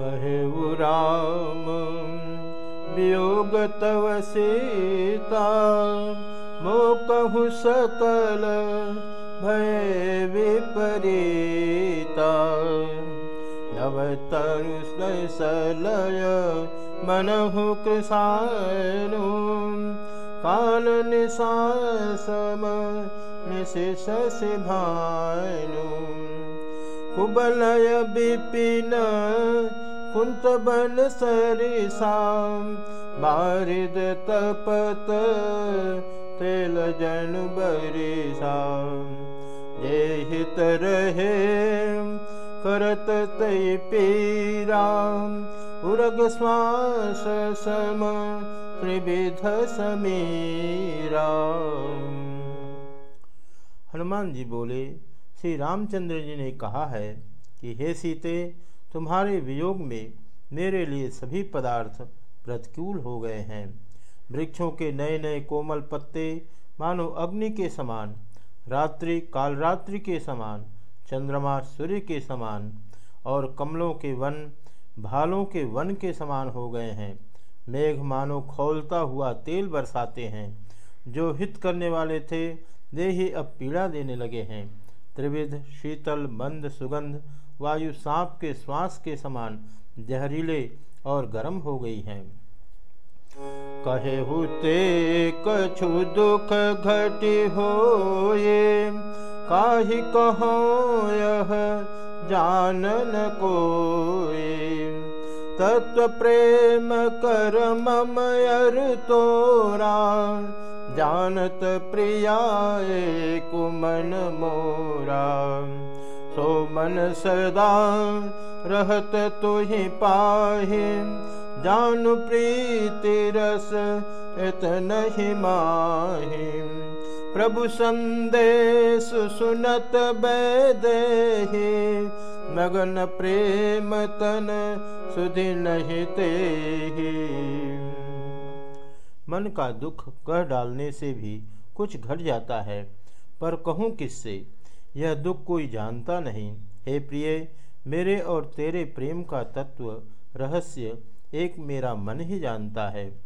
कहे राम वियोग तव सीता। मो कहु सकल भय विपरीता। नव तरु सलय मनहु कृषानु काल निशासम निशिष भानु कुबलय विपिन कुंत बन सरिसा बारिद तपत, तेल जन बरिसा जे हित रहे, करत तय पीरा उरग श्वास सम, त्रिविध समीरा हनुमान जी बोले श्री रामचंद्र जी ने कहा है कि, हे सीते, तुम्हारे वियोग में मेरे लिए सभी पदार्थ प्रतिकूल हो गए हैं। वृक्षों के नए नए कोमल पत्ते मानो अग्नि के समान, रात्रि कालरात्रि के समान, चंद्रमा सूर्य के समान, और कमलों के वन भालों के वन के समान हो गए हैं। मेघ मानो खोलता हुआ तेल बरसाते हैं। जो हित करने वाले थे, वे ही अब पीड़ा देने लगे हैं। त्रिविध, शीतल, मंद, सुगंध, वायु सांप के श्वास के समान जहरीले और गर्म हो गई हैं। कहे हुते कछु दुख घटी हो ये काहि कहो यह जानन को तत्व प्रेम कर ममयर तोरा जानत प्रियाए कुमन मोरा। सो मन सदा रहत तुहि पाहि। जानु प्रीति रस इतन ही माहि। प्रभु संदेश सुनत बैदेहि मगन प्रेम तन सुधि नहीं ते मन का दुख कह डालने से भी कुछ घट जाता है। पर कहूँ किससे? यह दुख कोई जानता नहीं। हे प्रिय, मेरे और तेरे प्रेम का तत्व रहस्य एक मेरा मन ही जानता है।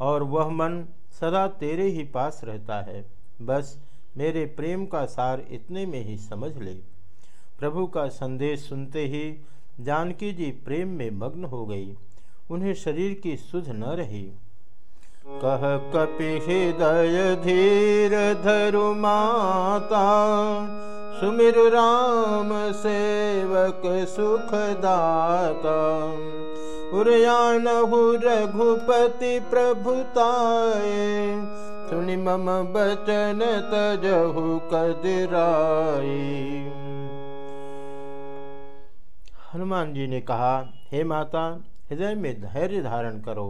और वह मन सदा तेरे ही पास रहता है। बस मेरे प्रेम का सार इतने में ही समझ ले। प्रभु का संदेश सुनते ही जानकी जी प्रेम में मग्न हो गई। उन्हें शरीर की सुध न रही। कह कपि हृदय धीर धरु माता, सुमिर राम सेवक सुखदाता। उरयानहु रघुपति प्रभुताए सुनि मम बचन तजहु कदराई हनुमान जी ने कहा, हे माता, हृदय में धैर्य धारण करो।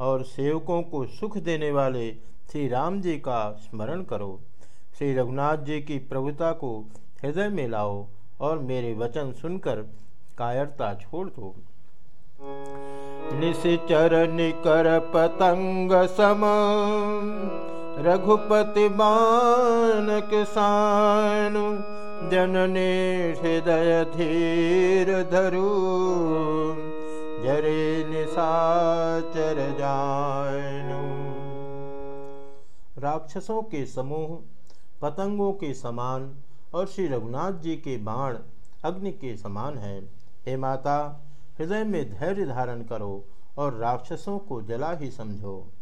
और सेवकों को सुख देने वाले श्री राम जी का स्मरण करो। श्री रघुनाथ जी की प्रभुता को हृदय में लाओ और मेरे वचन सुनकर कायरता छोड़ दो। निशिचर निकर पतंग सम, रघुपति मान किसान जनने हृदय धीर धरू। जरे निशाचर जानु राक्षसों के समूह, पतंगों के समान और श्री रघुनाथ जी के बाण अग्नि के समान है। हे माता, हृदय में धैर्य धारण करो और राक्षसों को जला ही समझो।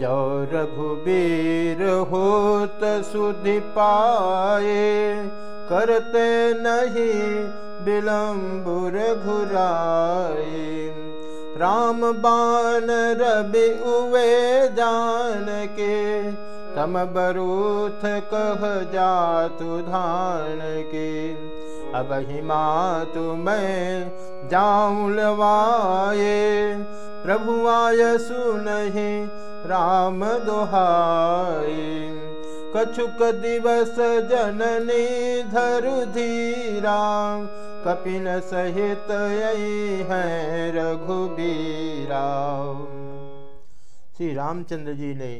जो रघुबीर हो सुधि पाए, करते नहीं बिलम्बुर घुराए। राम बान रवि उवे जान के तम बरूथ कह जातु धान के अब हिमा मैं जाऊँ लवाए प्रभु आय सुनहि, राम दोहाए। कछुक दिवस जननी धरु धीरा कपिन सहित है रघुबीरा श्री रामचंद्र जी ने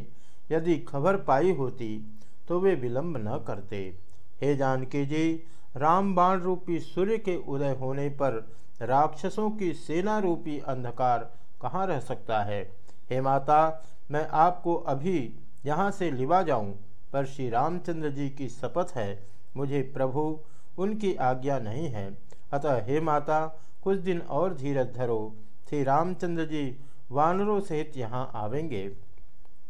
यदि खबर पाई होती तो वे विलंब न करते। हे जानकी जी, राम बाण रूपी सूर्य के उदय होने पर राक्षसों की सेना रूपी अंधकार कहाँ रह सकता है? हे माता, मैं आपको अभी यहाँ से लिवा जाऊँ, पर श्री रामचंद्र जी की शपथ है। मुझे प्रभु, उनकी आज्ञा नहीं है। अतः हे माता, कुछ दिन और धीरज धरो। श्री रामचंद्र जी, वानरों सहित यहाँ आवेंगे।